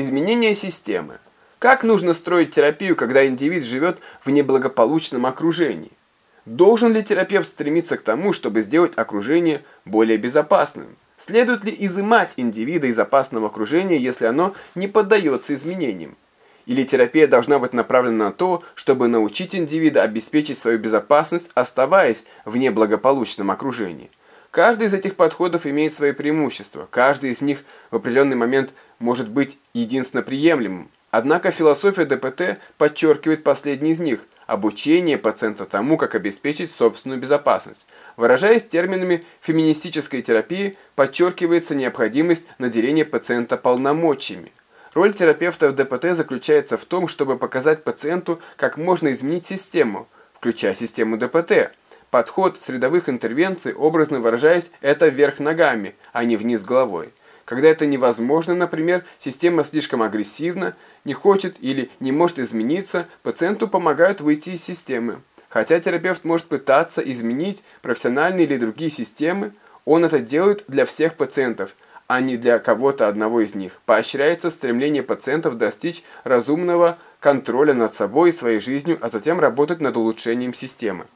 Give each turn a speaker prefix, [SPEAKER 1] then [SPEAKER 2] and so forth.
[SPEAKER 1] Изменение системы. Как нужно строить терапию, когда индивид живет в неблагополучном окружении? Должен ли терапевт стремиться к тому, чтобы сделать окружение более безопасным? Следует ли изымать индивида из опасного окружения, если оно не поддается изменениям? Или терапия должна быть направлена на то, чтобы научить индивида обеспечить свою безопасность, оставаясь в неблагополучном окружении? Каждый из этих подходов имеет свои преимущества, каждый из них в определенный момент может быть единственно приемлемым. Однако философия ДПТ подчеркивает последний из них – обучение пациента тому, как обеспечить собственную безопасность. Выражаясь терминами феминистической терапии, подчеркивается необходимость наделения пациента полномочиями. Роль терапевта в ДПТ заключается в том, чтобы показать пациенту, как можно изменить систему, включая систему ДПТ. Подход средовых интервенций, образно выражаясь, это вверх ногами, а не вниз головой. Когда это невозможно, например, система слишком агрессивна, не хочет или не может измениться, пациенту помогают выйти из системы. Хотя терапевт может пытаться изменить профессиональные или другие системы, он это делает для всех пациентов, а не для кого-то одного из них. Поощряется стремление пациентов достичь разумного контроля над собой и своей жизнью, а затем работать над улучшением системы.